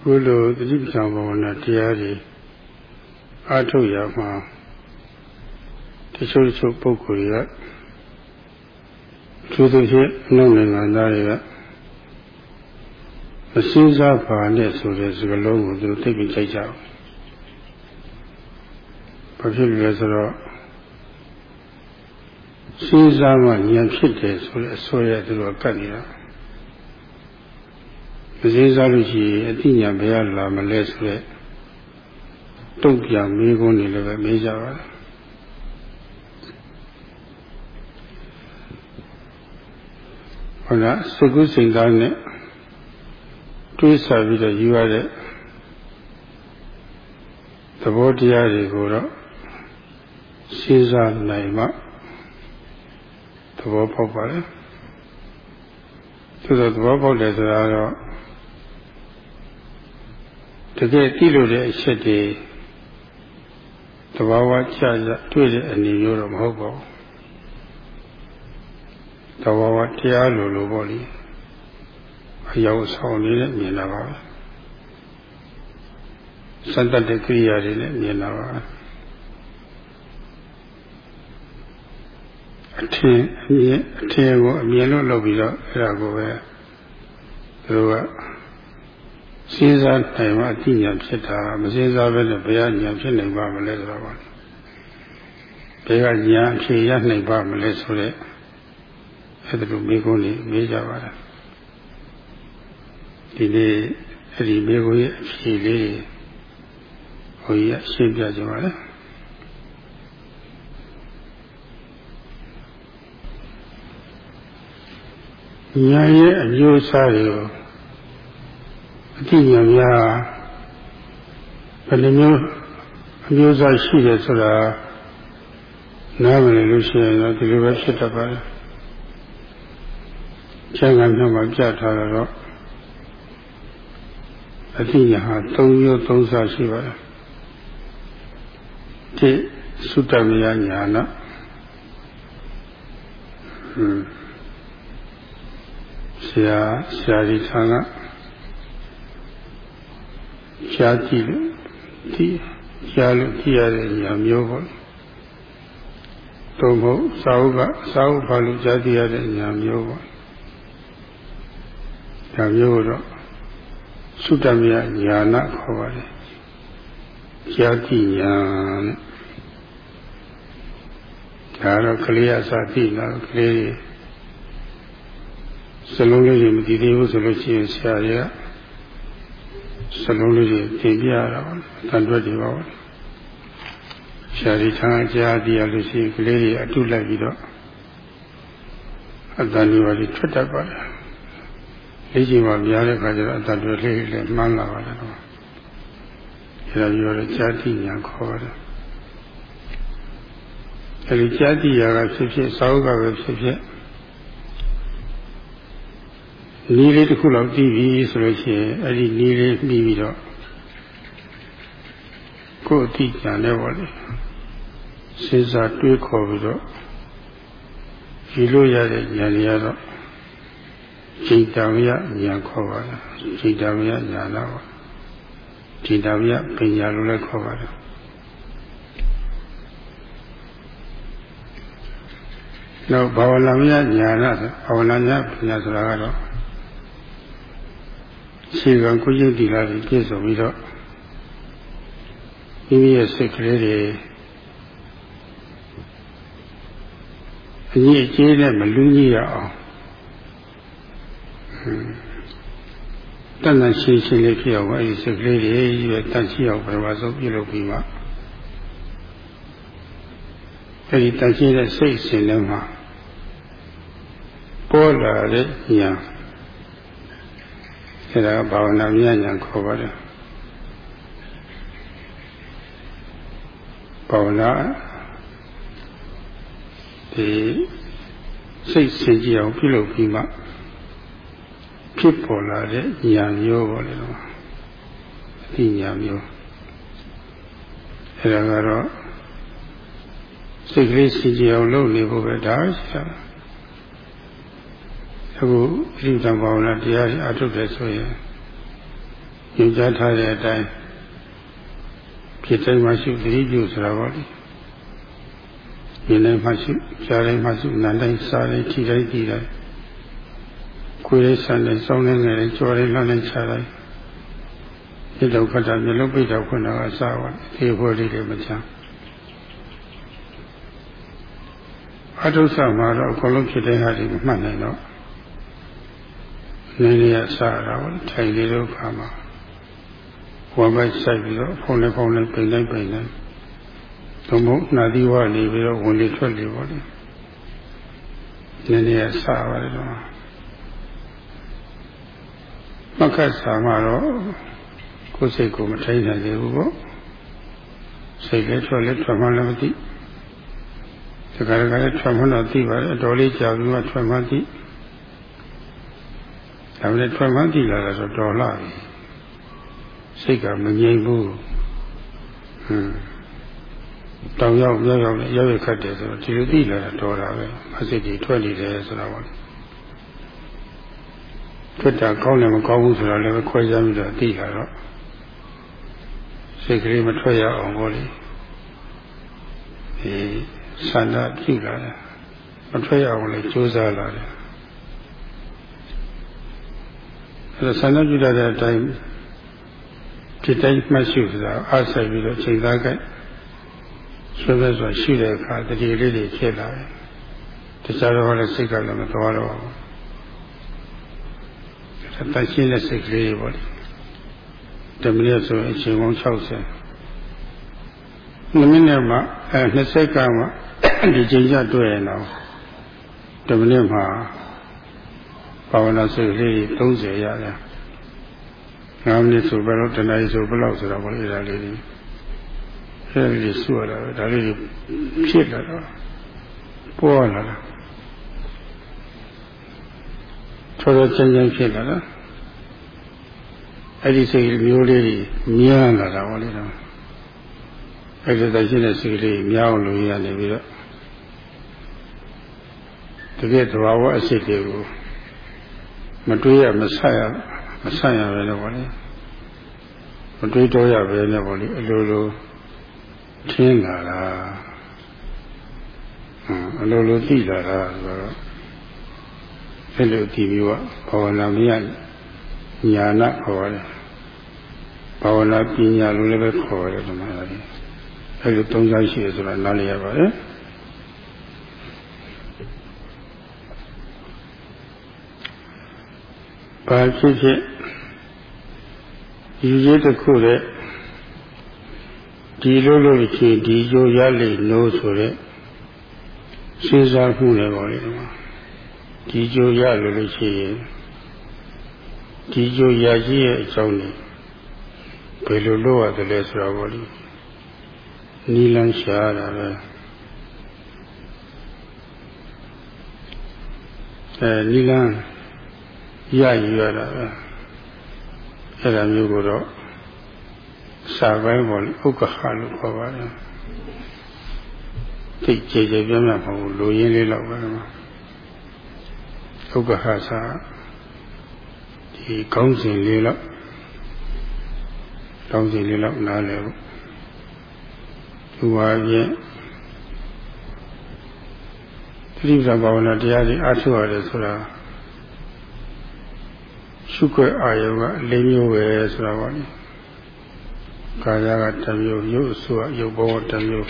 အခုလိုတတိပ္ပံဘာဝနာတရားတွေအားထုတ်ရမှာတချို့တချို့ပုဂ္ဂိုလ်တွေကသူတို့ချင်းအလုံးနိုင်ငံသားတွေကမစင်းစားပါနဲ့ဆိုတဲ့စကားလုံးကိုသူတို့သိပြီးကြိုက်ကြဘူး။ဘာဖြစ်လို့လဲဆိုတော့စင်းစားမှဉာဏ်ဖြစ်တယ်ဆိုတဲ့အစိုးရသူတို့ကတ်နေတာ။ မစင်းစားလို့ရှိရင်အတိညာဘယ်ကလာမလဲဆိုတဲ့တုတ်ပြန်မေးခွန်းတွေလည်းပဲမေးကြပါတယ်ဟုတ်လားစကုစိန်သားနဲ့တွေးဆပြီးတော့ယူရတဲ့သဘောတရားတွေကိုတော့စဉ်းစားနိုင်မှသဘောပေါက်ပါလေသို့သောသဘောပေါက်တယ်ဆိုတာတော့ တကယ်သိလို့တဲ့အချက်တွေတဘာဝချရတွေ့တဲ့အနေမျိုးတော့မဟုတ်ပါဘူးတဘာဝတရားလိုလိုပေါ့လေအယောက်ဆောင်နေတဲ့မြင်လာပါပဲစတတ်တဲ့ကိရိယာတွေနဲ့မြင်လာပါအထင်အမြင်အထင်ကိုအမြင်လို့လုပ်ပြီးတော့အဲ့ဒါကိုပဲသူတို့က စဉ်းစားနိုင်မှအတိညာဖြစ်တာမစဉ်းစားဘဲနဲ့ဘယ်ကညာဖြစ်နိုင်ပါမလဲဆိုတော့ဘယ်ကညာအဖြစ်ရနိုင်ပါမလဲဆိုတဲ့အဲ့ဒါလိုမိကုန်းလေးမေးကြပါလားဒီနေ့အဲ့ဒီမိကုန်းရဲ့အဖြစ်လေးဟိုကြီးအရှင်းပြကြပါလားညာရဲ့အမျိုးအစားတွေကို အတိညာများဘယ်လိုမျိုးအမျိုးအစားရှိတယ်ဆိုတာနားမလည်လို့ရှိရင်တော့ဒီလိုပဲဖြစ်တတ်ပါတယ်။ကျန်ကမြောက်မှာပြထားတော့အတိညာဟာ၃မျိုး၃စားရှိပါတယ်။ဒီသုတ္တမယညာနာဟွန်းဆရာဆရာကြီးထံက ရှားကြည့်လို့ဒီရှားလို့ကြည့်ရတဲ့ညာမျိုးပေါ့သုံးဖို့စာအုပ်ကစာအုပ်ဘာလို့ကြားသိရတဲ့ညာမျိုးပေါ့ဒါမျိုးတော့သုတ္တမယညာနာခေါ်ပါတယ်ရှားကြည့်ညာနဲ့ဒါတော့ကလေးအစာသိလာကလေးစလုံးလေးတွေမတည်သေးဘူးဆိုလို့ရှိရင်ဆရာတွေက စလုံးလေးတွေသင်ပြရတာပေါ့တန်တွက်တွေပါပေါ့ဆရာကြီးထားကြားသိရလို့ရှိရင်ကလေးတွေအတုလိုက်ပြီးတော့အတန်တွေပါပြီးထွက်တတ်ပါတယ်လေးချိန်မှများတဲ့ခါကျတော့အတန်တွေလေးလည်းမှန်းလာပါတယ်တော့အဲဒါပြောတော့ကြာတိညာခေါ်ပါတယ်အဲဒီကြာတိညာကဖြစ်ဖြစ်သာဝကပဲဖြစ်ဖြစ် နီးလေးတစ်ခုလောက်ပြီးပြီဆိုလို့ရှိရင်အဲ့ဒီနီးလေးပြီးပြီးတော့ကိုယ်အတိကြံနေပါလေစဉ်းစားတွေးခေါ်ပြီးတော့ဒီလိုရတဲ့ဉာဏ်တွေကတော့จิตဝိယဉာဏ်ခေါ်ပါလားจิตဝိယဉာဏ်တော့จิตဝိယပညာလို့လည်းခေါ်ပါတယ်နောက်ဘာဝနာမယညာနာဘာဝနာညာပညာဆိုတာကတော့ ခြေကံကိုကျင့်တည်လာပြီးပြည့်စုံပြီးတော့မိမိရဲ့စိတ်ကလေးတွေအကြီးအကျယ်နဲ့မလူးကြီးရအောင်တန်တန်ရှင်းရှင်းလေးဖြစ်အောင်အဲဒီစိတ်ကလေးတွေရွယ်တန်ရှင်းအောင်ပထမဆုံးပြုလုပ်ပြီးမှအဲဒီတန်ရှင်းတဲ့စိတ်စဉ်ထဲမှာပေါ်လာတဲ့ဉာဏ် အဲဒါဘာဝနာမြညာခေါ်ပါတယ်ဘာဝနာဒီစိတ်စင်ကြည်အောင်ပြုလုပ်ပြီးမှဖြစ်ပေါ်လာတဲ့ဉာဏ်မျိုးပေါ့လေတော့အသိဉာဏ်မျိုးအဲဒါကတော့စိတ်ကလေးစင်ကြည်အောင်လုပ်နေဖို့ပဲဒါရှိတာ အခုဣတိတံဘာဝနာတရားအထုတ်တယ်ဆိုရင်ညွှန်ကြားထားတဲ့အတိုင်းဖြစ်တိုင်းမှရှိသတိပြုဆိုတာပေါ့လေမြင်တိုင်းမှရှိကြားတိုင်းမှရှိနားတိုင်းစားတိုင်းထိတိုင်းကြည့်တိုင်းကိုယ်ရေးဆန်တိုင်းစောင်းတိုင်းငယ်တိုင်းကြော်တိုင်းလှမ်းတိုင်းခြားတိုင်းဒီဒုက္ခတာမျိုးလုံးပိတ်တော့ခွင့်တော့အစားပါဒီဖို့လေးတွေမချမ်းအထုဆမှာတော့အကုန်လုံးဖြစ်တဲ့ဟာတွေမမှတ်နိုင်တော့ နေနေရစားတာပေါ့ထိုင်လေးတော့ခါမှာဝမ်းပိုက်ဆိုင်ပြီးတော့ဖုန်းနဲ့ဖုန်းနဲ့ပိန်တိုင်းပိန်တိုင်းသို့မဟုတ်နှာသီးဝနေပြီးတော့ဝင်လေထွက်လေပေါ့လေနေနေရစားပါတယ်တော့မခတ်စာမှာတော့ကိုယ်စိတ်ကိုမထိန်နိုင်သေးဘူးပေါ့စိတ်လည်းထွက်လည်းထွက်မှလည်းမသိတခါတခါလည်းထွက်မှတော့သိပါတယ်အတော်လေးကြာပြီးမှထွက်မှသိ ဒါပေမဲ့ထွက်မှသိလာတာဆိုတော်လာပြီစိတ်ကမငြိမ်ဘူးဟွန်းတောင်ရောက်ရောက်ရောက်နဲ့ရောက်ရခတ်တယ်ဆိုတော့ဒီလိုသိလာတာတော်တာပဲအစိတ်ကြီးထွက်နေတယ်ဆိုတာပေါ့ထွက်တာကောင်းတယ်မကောင်းဘူးဆိုတာလည်းခွဲခြားပြီးတော့သိလာတော့စိတ်ကလေးမထွက်ရအောင်ပေါ့လေဒီဆန္ဒပြုလာတယ်မထွက်ရအောင်လည်းကြိုးစားလာတယ်အဲ ဒါဆန္ဒပြုလာတဲ့အတိုင်းဒီတိုင်းမှတ်ရှုဆိုတာအားဆိုင်ပြီးတော့ချိန်သားကဆွဲပဲဆိုရှိတဲ့အခါတတိလေးတွေဖြစ်လာတယ်တခြားတော့လည်းစိတ်ကလည်းမသွားတော့ဘူးတရှင်းတဲ့စိတ်ကလေးပေါ့လေတမိနစ်ဆိုရင်အချိန်ပေါင်း60မိနစ်မှအဲ20ကမှဒီချိန်ကျတွေ့ရင်တော့တမိနစ်မှာ ဘာဝနာစိတ်လေး30ရတယ်9မိနစ်ဆိုဘယ်တော့တနားရီဆိုဘယ်လောက်ဆိုတာပေါ့လေဒါလေးတွေအဲဒီလေးစုရတာပဲဒါလေးတွေဖြစ်လာတော့ပေါ်လာတာတော်တော်ချမ်းချမ်းဖြစ်လာတာအဲ့ဒီစိတ်မျိုးလေးတွေမြားလာတာပေါ့လေတော့အဲ့ဒီတရှိတဲ့စိတ်လေးမြားအောင်လုပ်ရနေပြီးတော့တကယ်သဘာဝအစစ်တွေကို မတွေးရမဆက်ရမဆက်ရပဲလို့ပေါ့လေမတွေးတော့ရပဲနဲ့ပေါ့လေအလိုလိုထင်းလာတာအလိုလိုသိလာတာဆိုတော့အဲ့လိုဒီမျိုးကဘာဝနာမရညာနာခေါ်တယ်ဘာဝနာပညာလို့လည်းပဲခေါ်တယ်ဒီမှာအဲ့လိုသုံးစားရှိတယ်ဆိုတာနားလည်ရပါတယ် ဘာဖြစ်ဖြစ်ယူရည်တစ်ခုတဲ့ဒီလိုလို့ချီဒီကြိုရလိမ့်လို့ဆိုတဲ့စဉ်းစားမှုလည်းပေါ့လေဒီကြိုရလို့လို့ရှိရင်ဒီကြိုရရှိရဲ့အကြောင်းนี่ဘယ်လိုလုပ်ရတယ်လဲဆိုတော့ပေါ့လေနီလန်းရှားတာပဲအဲနီလန်း ရယူရတာပဲအဲ့ဒါမျိုးကိုတော့စာပိုင်းပေါ်ဥက္ကခလို့ခေါ်ပါတယ်သိကြည်ကြည်ပြင်းပြမဟုတ်ဘူးလူရင်းလေးလောက်ပဲမှာဥက္ကခစာဒီကောင်းစဉ်လေးလောက်ကောင်းစဉ်လေးလောက်နားလည်ဖို့သူပါဖြင့်သတိပ္ပံဘာဝနာတရားတွေအားထုတ်ရတယ်ဆိုတာ ရှုခွက်အာယုံက၄မျိုးပဲဆိုတာပါလေကာယကတစ်မျိုးရုပ်အစွာရုပ်ဘောတစ်မျိုး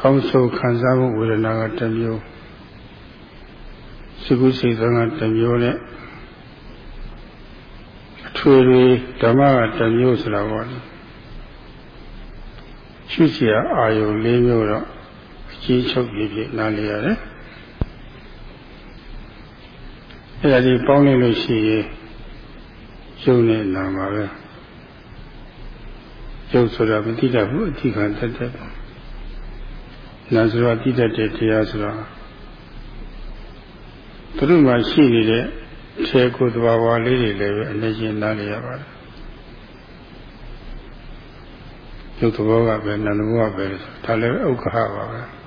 ကောင်းဆိုခံစားမှုဝေဒနာကတစ်မျိုးစိကုစိတ်သံကတစ်မျိုးနဲ့အထွေထွေဓမ္မကတစ်မျိုးဆိုတာပါလေရှုစီအာယုံ၄မျိုးတော့အကြီးချုပ်ပြည့်ပြည့်နားလည်ရတယ် အဲ့ဒါဒီပေါင်းလိုက်လို့ရှိရင်ရုပ်နဲ့နာမှာပဲရုပ်ဆိုတာမတိတတ်ဘူးအဓိကတတ်တယ်နာဆိုတာတိတတ်တဲ့တရားဆိုတာသူတို့မှာရှိနေတဲ့ခြေကိုယ်သဘာဝလေးတွေလည်းပဲအနေချင်းနားလည်ရပါတယ်ရုပ်သဘောကပဲနာမ်သဘောကပဲဒါလည်းဥက္ကဟပါပဲ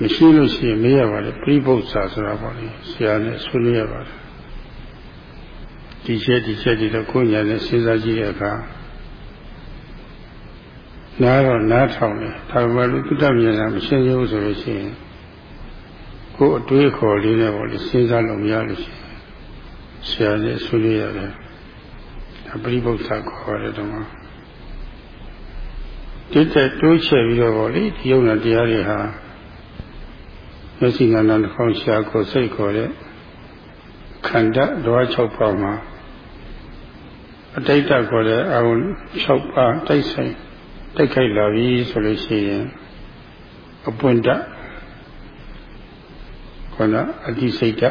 မရှိလို့ရှိရင်မေးရပါတယ်ပြိပု္ပ္ပာဆိုတာပေါ့လေဆရာနဲ့ဆွေးနွေးရပါတယ်ဒီချက်ဒီချက်ဒီတော့ကိုယ်ညာနဲ့စဉ်းစားကြည့်တဲ့အခါနားတော့နားထောင်တယ်ဒါပေမဲ့လို့သုတ္တမြင်တာမရှင်းဘူးဆိုလို့ရှိရင်ကိုယ်အတွေးခေါ်လေးနဲ့ပေါ့လေစဉ်းစားလို့မရလို့ရှိရင်ဆရာနဲ့ဆွေးနွေးရတယ်ဒါပြိပု္ပ္ပာခေါ်တယ်တော့တိတက်တိုးချဲ့ပြီးတော့ပေါ့လေဒီယုံနာတရားတွေဟာ မျက်စိကနာနှာခေါင်းရှာကိုစိတ်ခေါ်တဲ့ခန္ဓာဓဝါ6ပါးမှာအတိတ်ခေါ်တဲ့အာရုံ6ပါးတိုက်ဆိုင်တိုက်ခိုက်လာပြီဆိုလို့ရှိရင်အပွင့်တခေါ်တာအတိစိတ်တ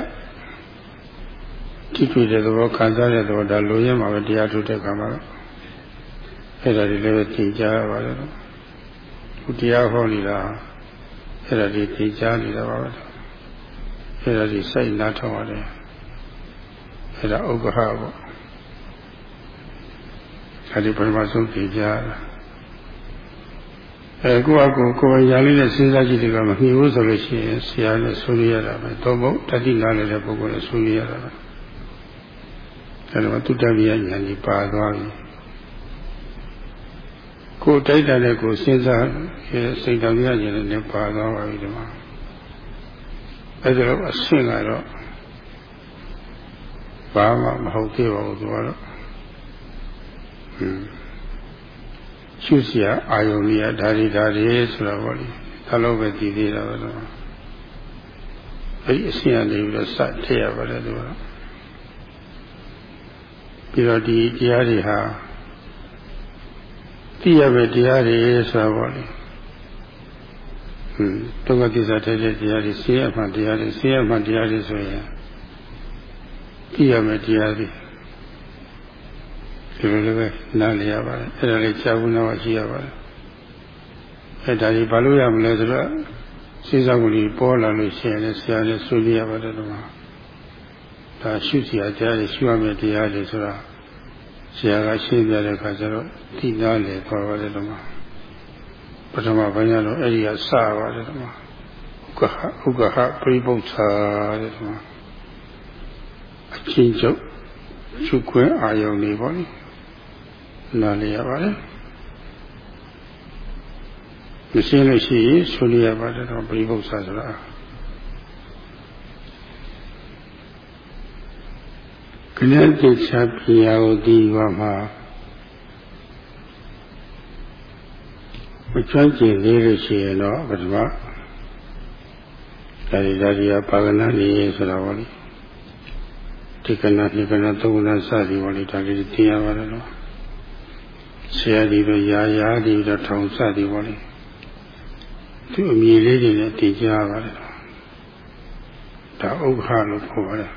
တိတွေ့တဲ့သဘောခံစားတဲ့သဘောဒါလိုရမှာပဲတရားထုတ်တဲ့ခါမှာအဲ့ဒါတွေလည်းပဲသင်ကြားရပါတယ်ခုတရားဟောနေတာ အဲ့ဒါတွေသင်ကြားနေတာပါပဲအဲ့ဒါတွေစိုက်နားထောင်ရတယ်အဲ့ဒါဥက္ကဟပေါ့အဲ့ဒီပထမဆုံးသင်ကြားတာအဲကိုယ့်အကူကိုယ်ရာလေးနဲ့စဉ်းစားကြည့်တယ်ကမမြင်ဘူးဆိုလို့ရှိရင်ဆရာနဲ့ဆွေးနွေးရတာပဲတော့ဘုတတိနာလည်းပုဂ္ဂိုလ်နဲ့ဆွေးနွေးရတာပဲအဲဒါမှတုတ္တရိယဉာဏ်ကြီးပါသွားပြီကိုယ်တိုက်တာနဲ့ကိုယ်စဉ်းစား ခြေစိတ်တော်ရခြင်းလည်းပါသွားပါပြီဒီမှာအဲ့ဒါတော့အဆင့်ကတော့ဘာမှမဟုတ်သေးပါဘူးသူကတော့ရှုစရာအာယုန်ကြီးကဓာရီဓာရီဆိုတာပေါ့လေဒါလို့ပဲတည်သေးတာပဲတော့အဲ့ဒီအဆင့်ကနေပြီးတော့စထည့်ရပါတယ်သူကပြီးတော့ဒီတရားတွေဟာသိရမယ့်တရားတွေဆိုတာပေါ့လေ ဟွန်းတုကကိစ္စတဲ့တရားတွေသိရမှတရားတွေသိရမှတရားတွေဆိုရင်သိရမယ့်တရားတွေဒီလိုလည်းပဲနားလည်ရပါတယ်အဲ့ဒါလေးကြာဘူးနောက်ရှိရပါတယ်အဲ့ဒါကြီးဘာလို့ရမလဲဆိုတော့စိတ်ဆောက်ကြီးပေါ်လာလို့ရှိရင်လည်းဆရာလည်းဆွေးနွေးရပါတယ်တော့ဒါရှုစရာတရားတွေရှုရမယ့်တရားတွေဆိုတာဆရာကရှင်းပြတဲ့အခါကျတော့သိနာလေခေါ်ပါတယ်တော့ ပထမပိုင်းကတော့အဲ့ဒီကစပါတယ်တော့ဥက္ကဟဥက္ကဟပြိပု္ပ္ပာတဲ့တော့အချင်းချုပ်ချုပ်ခွင့်အာယုန်နေပါလိမ့်နားလည်ရပါတယ်မရှင်းလို့ရှိရင်ဆွေးနွေးရပါတယ်တော့ပြိပု္ပ္ပာဆိုတာကလျာတိချပြရာကိုဒီဘမှာ မချွမ်းကျင်လေးလို့ရှိရင်တော့ပထမဒါရီဒါရီပါကနာနေဆိုတာပါလေဒီကနာဒီကနာသုံးနာစသည်ပါလေဒါလေးသိရပါတယ်တော့ဆရာဒီတော့ရာရာဒီတော့ထောင်စသည်ပေါ့လေသူအမြင်လေးတွေနဲ့တင်ကြပါလေဒါဥက္ခလို့ခေါ်ပါတယ်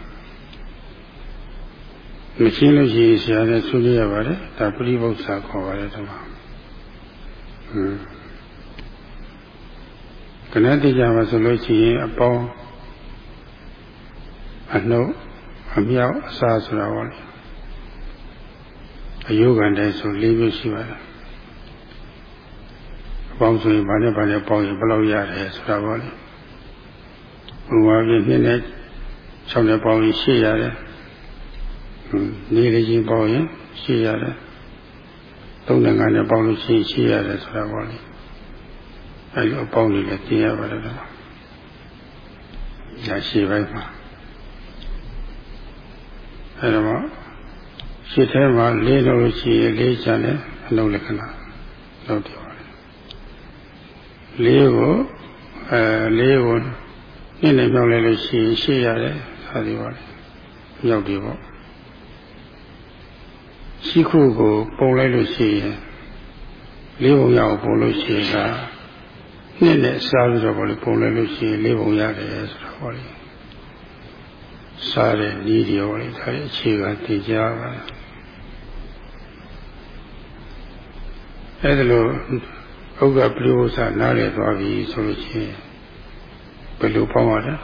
မရှင်းလို့ရှိရင်ဆရာလည်းဆွေးနွေးရပါတယ်ဒါပရိပု္ပ္ပာခေါ်ပါတယ်ဒီမှာဟွန်း ကနတိကြမှာဆိုလို့ရှိရင်အပေါင်းအနှုတ်အမြောက်အစားဆိုတာပေါ့လေအယုဂန်တိုင်းဆို၄မျိုးရှိပါတယ်အပေါင်းဆိုရင်ဘာနဲ့ဘာနဲ့ပေါင်းရင်ဘယ်လောက်ရတယ်ဆိုတာပေါ့လေဘုရားပြည့်နှစ်နဲ့၆နဲ့ပေါင်းရင်၈ရတယ်နေရချင်းပေါင်းရင်၈ရတယ် ၃နဲ့၅နဲ့ပေါင်းလို့ရှိရင်၈ရတယ်ဆိုတာပေါ့လေအဲလိုအပေါင်းလေးလည်းသိရပါတယ်တော့ညာရှိပိုင်းမှာအဲတော့ရှစ်ထဲမှာလေးလို့ရှိရင်လေးချတယ်အလုံးလက္ခဏာလောက်တယ်ပါလေလေးကိုအဲလေးကိုနည်းနည်းပြောင်းလိုက်လို့ရှိရင်ရှေ့ရတယ်သာဒီပါလေရောက်တယ်ပေါ့ ရှိခုကိုပုံလိုက်လို့ရှိရင်လေးပုံရအောင်ပုံလို့ရှိရင်ကနှစ်နဲ့စားပြီးတော့ပေါ့လေပုံလိုက်လို့ရှိရင်လေးပုံရတယ်ဆိုတော့ပေါ့လေစားတဲ့ဤဒီရောလေဒါအခြေခံတည်ကြပါအဲ့ဒါလို့ဥက္ကပရိဝဆနားလည်သွားပြီဆိုလို့ရှိရင်ဘယ်လိုပေါင်းရလဲ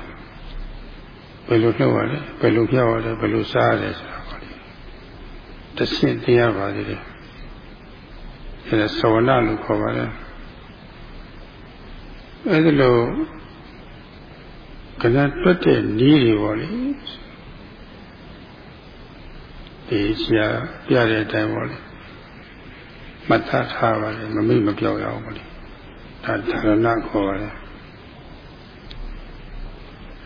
ဘယ်လိုနှုတ်ရလဲဘယ်လိုပြောက်ရလဲဘယ်လိုစားရလဲဆိုတာပါလေ တဆင့်တရားပါသေးတယ်အဲ့ဒါသဝနာလို့ခေါ်ပါတယ်အဲ့ဒါလို့ကဏတွက်တဲ့နီးတွေပေါ့လေဒီဆရာပြတဲ့အတိုင်းပေါ့လေမှတ်သားထားပါလေမမိတ်မပြောက်ရအောင်ပေါ့လေဒါဓာရဏခေါ်ပါတယ်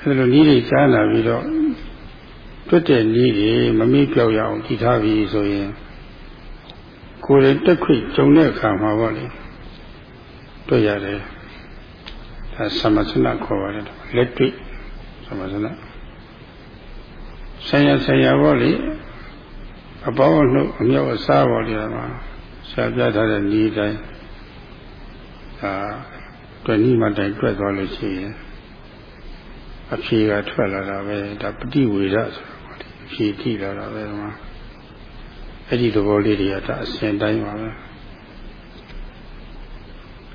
အဲလိုနီးတွေကြားလာပြီးတော့ တွက်တဲ့နီးတွေမမိတ်ပြောက်ရအောင်ကြည်ထားပြီဆိုရင်ကိုယ်ရင်တက်ခွိကြုံတဲ့အခါမှာပေါ့လေတွေ့ရတယ်ဒါသမသနာခေါ်ပါတယ်လက်တွေ့သမသနာဆရာဆရာပေါ့လေအပေါင်းအနှုတ်အမြောက်အစားပေါ့လေမှာဆရာပြထားတဲ့ဤတိုင်းဒါတွေ့နီးမှတိုင်တွေ့သွားလို့ရှိရင် အဖြေကထွက်လာတာပဲဒါပฏิဝေဒဆိုတော့ပေါ့လေအဖြေထိလာတာပဲဒီမှာအဲ့ဒီသဘောလေးတွေကဒါအစဉ်တိုင်းပါပဲ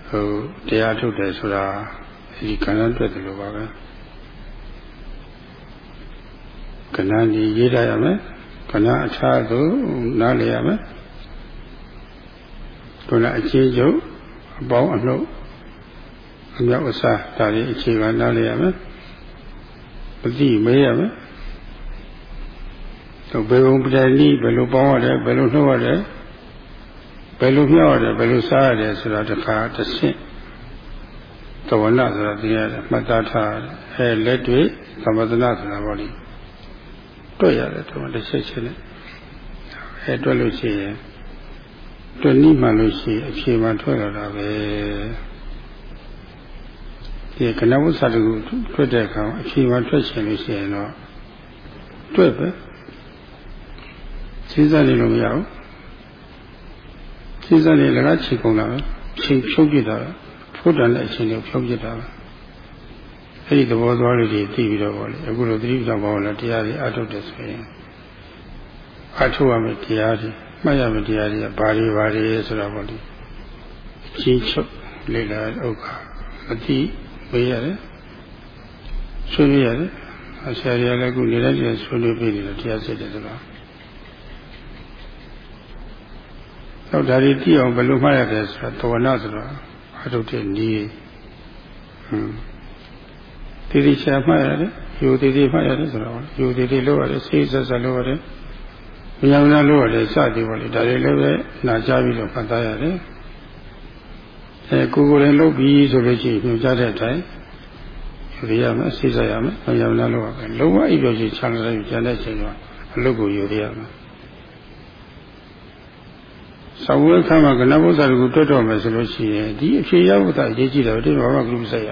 ဟိုတရားထုတ်တယ်ဆိုတာဒီကဏ္ဍတွေ့တယ်လို့ပါပဲကဏ္ဍကြီးရေးရရမယ်ကဏ္ဍအခြားသို့နားလည်ရမယ်ကဏ္ဍအခြေချုပ်အပေါင်းအနှုတ်အမြောက်အစားဒါတွေအခြေခံနားလည်ရမယ် ပတိမေးရမယ်တော့ဘယ်ဘုံပဒဏီဘယ်လိုပေါင်းရတယ်ဘယ်လိုနှုတ်ရတယ်ဘယ်လိုမြောက်ရတယ်ဘယ်လိုစားရတယ်ဆိုတာတခါတစ်ဆင့်တဝနာဆိုတာသိရတယ်မှတ်သားထားအဲလက်တွေ့သမသနာဆိုတာပေါ့လေတွေ့ရတယ်တဝတစ်ချက်ချင်းနဲ့အဲတွေ့လို့ရှိရင်တွေ့နိမှန်လို့ရှိရင်အခြေမှထွက်လာတာပဲ ဒီကနဝုသတကူထွက်တဲ့အခါအခြေမှထွက်ရှင်လို့ရှိရင်တော့တွေ့ပဲစဉ်းစားနေလို့မရဘူးစဉ်းစားနေလည်းကခြေကုန်တာပဲချိန်ဖြုတ်ပြတာဖုတ်တန်တဲ့အချိန်ကိုဖြုတ်ပြတာပဲအဲ့ဒီသဘောသွားလေးတွေသိပြီးတော့ဗောလေအခုလိုသတိပ္ပံဘောလည်းတရားတွေအထုတ်တယ်ဆိုရင်အထုတ်ရမယ့်တရားတွေမှတ်ရမယ့်တရားတွေကဘာတွေဘာတွေဆိုတော့ဗောလေချင်းချုပ်လေလာဥက္ခအတိ မေးရတယ်ဆွေးနွေးရတယ်အဆရာကြီးလည်းအခုနေတဲ့ကျဆွေးနွေးပြီးနေတယ်တရားစစ်တယ်ဆိုတော့တော့ဒါတွေသိအောင်ဘယ်လိုမှတ်ရတယ်ဆိုတော့တဝနာဆိုတော့အထုတ်တဲ့နည်းဟွန်းတိတိကျမှတ်ရတယ်ယူတိတိမှတ်ရတယ်ဆိုတော့ယူတိတိလို့ရတယ်စိတ်ဆက်ဆက်လို့ရတယ်မြင်အောင်လို့ရတယ်စသည်ပေါ့လေဒါတွေလည်းပဲနာကြပြီးတော့မှတ်သားရတယ် အဲကိုကိုယ်လည်းလုပ်ပြီးဆိုလို့ရှိရင်ညွှန်ကြားတဲ့အတိုင်းယူရမယ်စိတ်ဆက်ရမယ်မြင်အောင်လို့ရမယ်လုံးဝအိပ်ပျော်ခြင်းချမ်းသာတဲ့ကျန်တဲ့ချိန်ကအလုပ်ကိုယူရမယ်သဝေခါမှာကနဘုရားကိုတွတ်တော်မယ်ဆိုလို့ရှိရင်ဒီအဖြေရဖို့သာအရေးကြီးတယ်ဒီဘာမှကလူဆိုင်ရ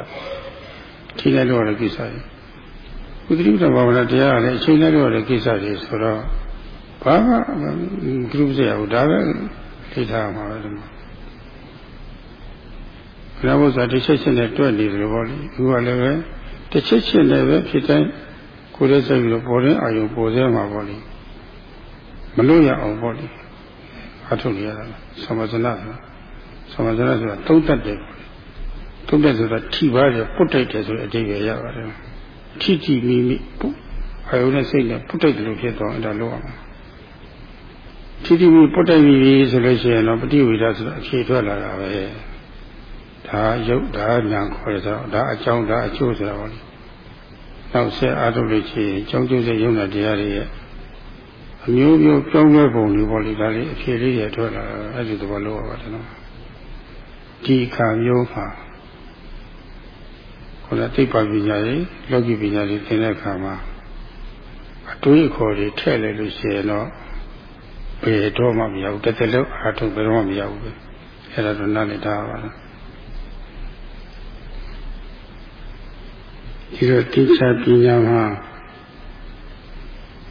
ထိလိုက်လို့ရတဲ့ကိစ္စတွေကုသတိပ္ပဘာဝနာတရားကလည်းအချိန်လိုက်လို့ရတဲ့ကိစ္စတွေဆိုတော့ဘာမှကလူဆိုင်ရဘူးဒါပဲသိထားမှာပဲဒီမှာ ကနဘုရားတစ်ချက်ချက်နဲ့တွက်နေတယ်ပေါ့လေသူကလည်းပဲတစ်ချက်ချက်နဲ့ပဲဖြစ်တိုင်းကိုယ်ရဲ့စိတ်ပြီးတော့ပေါ်တဲ့အာယုံပေါ်စေမှာပေါ့လေမလို့ရအောင်ပေါ့လေအထုတ်နေရတာသမဇနာသမဇနာဆိုတာသုံးတတ်တယ်သုံးတတ်ဆိုတာထိပါတယ်ပုတ်တိုက်တယ်ဆိုတဲ့အဓိပ္ပာယ်ရပါတယ်ထိထိမိမိပုအယုံနဲ့စိတ်နဲ့ပုတ်တိုက်တယ်လို့ဖြစ်သွားအဲ့ဒါလို့အောင်ထိထိမိပုတ်တိုက်ပြီဆိုလို့ရှိရင်တော့ပฏิဝေဒဆိုတာအခြေထွက်လာတာပဲ ဒါရုပ်ဒါညာခေါ်ရတော့ဒါအကြောင်းဒါအကျိုးဆိုတာပေါ့လေနောက်ဆက်အားထုတ်လို့ရှိရင်ကြောင်းကျိုးတဲ့ယုံနာတရားတွေရဲ့အမျိုးမျိုးပြောင်းလဲပုံတွေပေါ့လေဒါလေးအဖြေလေးတွေထွက်လာအဲ့ဒီသဘောလို့ပါတော့ဒီခါမျိုးမှာခုနသိပ္ပံပညာရေးလောကီပညာရေးသင်တဲ့အခါမှာအတွေးအခေါ်တွေထည့်လိုက်လို့ရှိရင်တော့ဘယ်တော့မှမရဘူးတစ်သက်လုံးအားထုတ်ဘယ်တော့မှမရဘူးပဲအဲ့ဒါတော့နားလည်ထားပါလား ဒီတော့တိစ္ဆာပညာမှာ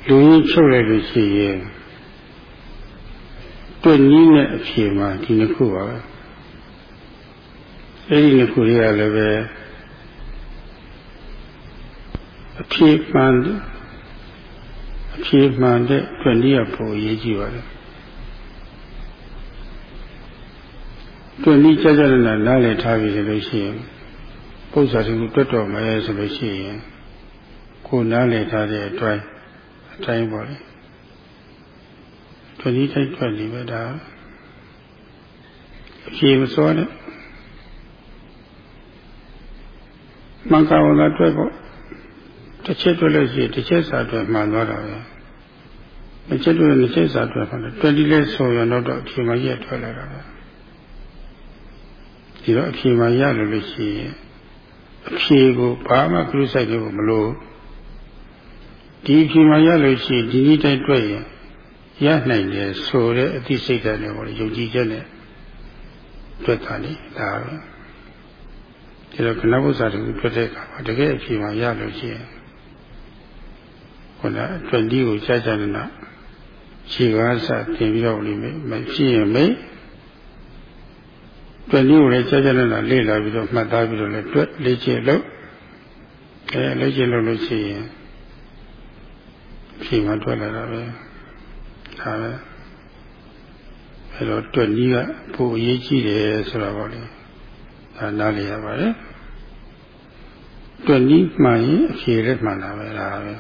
လူရင်းချုပ်လိုက်လို့ရှိရင်တွေ့နည်းနဲ့အဖြေမှာဒီနှစ်ခုပါပဲအဲဒီနှစ်ခုတွေကလည်းပဲအဖြေမှန်အဖြေမှန်တဲ့တွေ့နည်းအဖို့အရေးကြီးပါတယ်တွေ့နည်းကြကြနာနားလည်ထားပြီလို့ရှိရင် ပု္ပ္ပာတူတွတ်တော်မယ်ဆိုလို့ရှိရင်ကိုနားလည်ထားတဲ့အတိုင်းအတိုင်းပေါ့လေထွက်ကြီးတိုက်ထွက်နေပဲဒါအဖြေမစောနဲ့မင်္ဂဝလာတွေ့ပေါ့တစ်ချက်တွေ့လို့ရှိရင်တစ်ချက်စာတွေ့မှန်သွားတာပဲတစ်ချက်တွေ့တစ်ချက်စာတွေ့မှန်တယ်တွက်ဒီလဲဆိုရင်တော့အဖြေမှရက်ထွက်လာတာပဲဒီတော့အဖြေမှရလို့လို့ရှိရင် အဖြေကိုဘာမှပြုဆိုင်လို့မလို့ဒီအဖြေမှရလို့ရှိရင်ဒီနည်းတိုင်းတွေ့ရင်ရနိုင်တယ်ဆိုတဲ့အသိစိတ်ဓာတ်နဲ့ဟောယုံကြည်ချက်နဲ့တွေ့တာလေဒါပဲဒီတော့ခဏဘုရားတူတွေ့တဲ့အခါမှာတကယ်အဖြေမှရလို့ရှိရင်ခုနအတွက်ဒီကိုကြာကြာနာခြေကားစတင်ပြီးတော့လိမ့်မယ်မဖြစ်ရင်မေး တွက်နည်းကိုလည်းကြာကြာနာလေ့လာပြီးတော့မှတ်သားပြီးတော့လည်းတွက်လေ့ကျင့်လို့အဲလေ့ကျင့်လို့လို့ရှိရင်ဖြေမှထွက်လာတာပဲဒါပဲအဲတော့တွက်နည်းကပိုအရေးကြီးတယ်ဆိုတော့ဗောလေဒါနားလည်ရပါတယ်တွက်နည်းမှန်ရင်အဖြေလည်းမှန်တာပဲဒါပဲ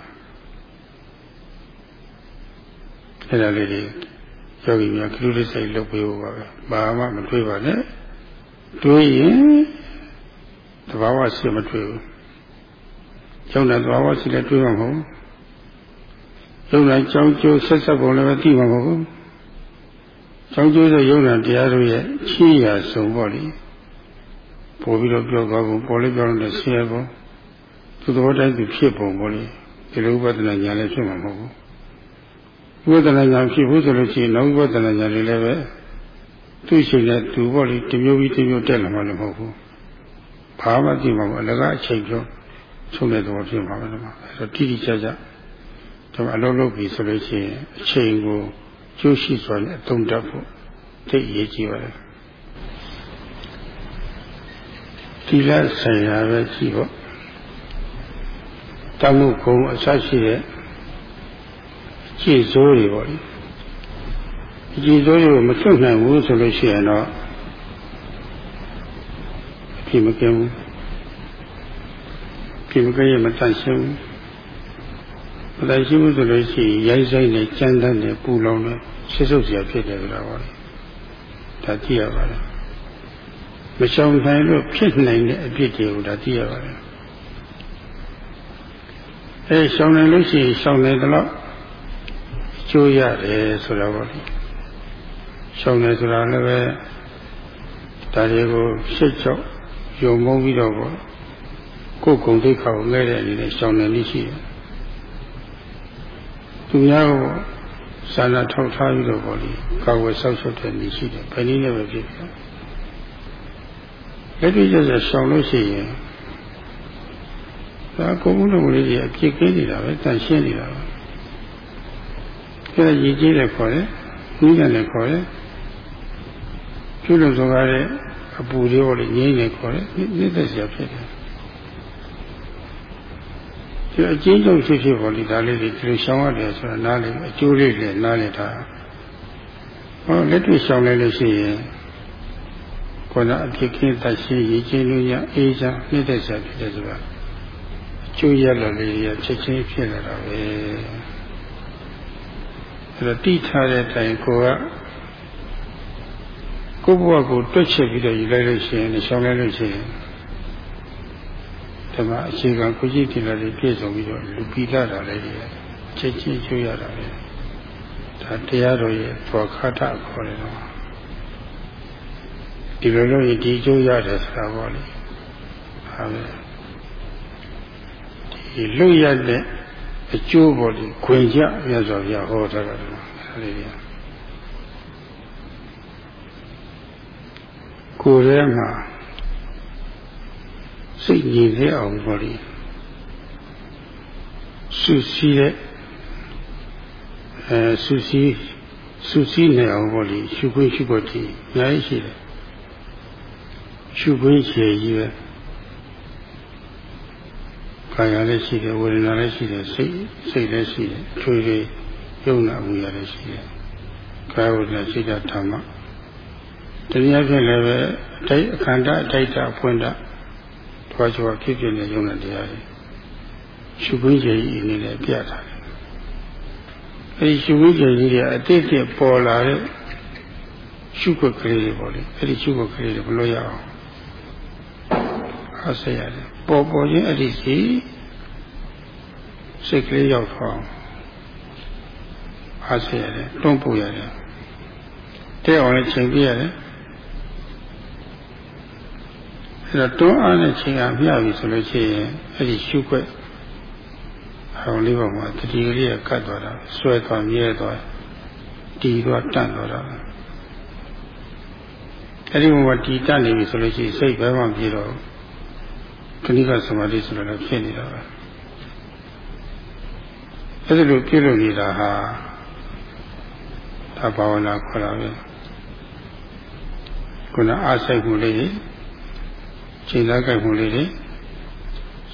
အဲ့ဒါလေးတွေယောဂီများခရုလေးစိတ်လုပ်ပေးဖို့ပါပဲဘာမှမတွေးပါနဲ့ တွေးရင်သဘာဝရှိမတွေးဘူးကျောင်းတဲ့သဘာဝရှိလည်းတွေးမှာမဟုတ်ရုံနာကြောင်းကျိုးဆက်ဆက်ပုံလည်းသိမှာမဟုတ်ဘူးကြောင်းကျိုးဆိုရုံနာတရားတို့ရဲ့ချီးရဆုံးပေါ့လေပို့ပြီးတော့ပြောသွားပုံပေါ်လေးပြောလို့ဆင်းရဲပုံသူတော်တိုင်းသူဖြစ်ပုံပေါ့လေဒီလိုဥပဒနာညာလည်းဖြစ်မှာမဟုတ်ဘူးဝိပဿနာဉာဏ်ဖြစ်ဖို့ဆိုလို့ရှိရင်နောက်ဝိပဿနာဉာဏ်တွေလည်းပဲ သူ့ရှိတဲ့သူပေါ့လေတမျိုးပြီးတမျိုးတက်လာမှလည်းမဟုတ်ဘူးဘာမှသိမှာမဟုတ်အလကအချိန်ကျော်ဆုံးတဲ့သဘောဖြစ်မှာပဲဒီမှာအဲတော့တိတိကျကျဒီမှာအလုံးလုံးပြီဆိုလို့ရှိရင်အချိန်ကိုကျိုးရှိစွာနဲ့အသုံးတတ်ဖို့သိအရေးကြီးပါတယ်ဒီလက်ဆိုင်ရာပဲကြည့်ဖို့တမှုကုံအစရှိတဲ့ကြည်စိုးတွေပေါ့လေ ကြည်စိုးတွေကိုမတွတ်နိုင်ဘူးဆိုလို့ရှိရင်တော့ဒီမကင်းဘူးဒီမကင်းရမတန်ရှင်းဘူးမတန်ရှင်းဘူးဆိုလို့ရှိရင်ရိုက်ဆိုင်နဲ့ကြမ်းတမ်းနဲ့ပူလောင်နဲ့ဆစ်ဆုပ်စရာဖြစ်တယ်ကြတာပါလေဒါကြည့်ရပါတယ်မရှောင်နိုင်လို့ဖြစ်နိုင်တဲ့အဖြစ်တွေကိုဒါကြည့်ရပါတယ်အဲရှောင်နိုင်လို့ရှိရင်ရှောင်နိုင်တော့ကျိုးရတယ်ဆိုတော့ဗောလေ ရှောင်တယ်ဆိုတာလည်းပဲဒါတွေကိုရှစ်ချောက်ယုံမုန်းပြီးတော့ဗောကိုယ်ကုံဒိတ်ခါကိုလဲတဲ့အနေနဲ့ရှောင်တယ်လို့ရှိတယ်သူများကိုစာနာထောက်ထားပြီးတော့ဗောလေကာဝယ်ဆောက်ရှုပ်တဲ့နေရှိတယ်ဘယ်နည်းနဲ့ပဲဖြစ်ဖြစ်လက်တွေ့ကျကျရှောင်လို့ရှိရင်ဒါကိုယ်မှုလုံးလေးကြီးအပြစ်ကင်းနေတာပဲတန်ရှင်းနေတာပဲအဲရည်ကြီးတယ်ခေါ်တယ်။နှီးတယ်လည်းခေါ်တယ်။ ကျွလို့ဆိုကားတဲ့အပူလေးပေါ်လေငိမ့်တယ်ခေါ်တယ်။နိသက်စရာဖြစ်တယ်။ဒီအကျဉ်းချုပ်ဖြစ်ဖြစ်ပေါ်လေဒါလေးတွေဒီလိုရှောင်ရတယ်ဆိုတာနားလေအကျိုးလေးလည်းနားလေတာ။ဟောလက်တွေ့ရှောင်လိုက်လို့ရှိရင်ခေါ်တာအဖြစ်ခင်းသက်ရှိရည်ချင်းလို့ရအေးချမ်းနှိမ့်သက်စရာဖြစ်တယ်ဆိုတာအကျိုးရလလေးရချက်ချင်းဖြစ်လာတာပဲ။အဲ့တော့တိထားတဲ့အတိုင်းကိုက ကိုယ့်ဘဝကိုတွက်ချက်ပြီးတော့ယူလိုက်လို့ရှိရင်ရှောင်လိုက်လို့ရှိရင်ဓမ္မအခြေခံကိုကြည့်တင်လာပြီးပြည့်စုံပြီးတော့လူပိလာတာလည်းချက်ချင်းကျွရတာလေဒါတရားတော်ရဲ့ဘောခတာခေါ်တယ်နော်ဒီလိုလို့ဒီကျိုးရတယ်ဆိုတာပေါ့လေဟာပဲဒီလွတ်ရတဲ့အကျိုးပေါ်ဒီခွင်ကြမြတ်စွာဘုရားဟောထားတာအဲ့ဒီ ကိုယ်ထဲမှာစိတ်ငြိမ်ခဲ့အောင်ပေါ်ဒီစုစည်းတဲ့အဲစုစည်းစုစည်းနေအောင်ပေါ်ဒီရှုခွင့်ရှုဖို့ဒီအများကြီးရှိတယ်ရှုခွင့်ရှိရည်ပဲကာယလည်းရှိတယ်ဝေဒနာလည်းရှိတယ်စိတ်စိတ်လည်းရှိတယ်ထွေထွေယုံနာမှုရလည်းရှိတယ်ကာယဝေဒနာစိတ်ဓမ္မ တနည်းအားဖြင့်လည်းပဲအတိတ်အခန္ဓာအတိတ်အဖွင့်တာတွားချောဖြစ်ဖြစ်နေယုံနာတရားတွေရှုခွင့်ကြီးအနေနဲ့ပြတာအဲဒီရှုခွင့်ကြီးတွေအတိတ်ကပေါ်လာတဲ့ရှုခွက်ကလေးတွေပေါ့လေအဲဒီရှုခွက်ကလေးတွေဘလို့ရအောင်အားဆက်ရတယ်ပေါ်ပေါ်ချင်းအဲ့ဒီစီစိတ်ကလေးရောက်သွားအားစေရတယ်တွန်းပို့ရတယ်တဲ့အောင်လည်းချိန်ပြရတယ် အဲ့တော့တွန်းအားနဲ့ချိန်အားမျှပြီဆိုလို့ရှိရင်အဲ့ဒီရှုခွက်အောင်လေးပါမှာတတိကလေးကကတ်သွားတာဆွဲသွားမြဲသွားတီသွားတန့်သွားတာအဲ့ဒီဘဝတီတန့်နေပြီဆိုလို့ရှိရင်စိတ်ဘယ်မှမပြေတော့ခဏိကသမာဓိဆိုတော့လည်းဖြစ်နေတာပဲအဲ့ဒီလိုပြုလုပ်နေတာဟာဒါဘာဝနာခေါ်တာပဲခုနအားစိတ်မှုလေးတွေ ချိန်သားကြိုက်မှုလေးတွေ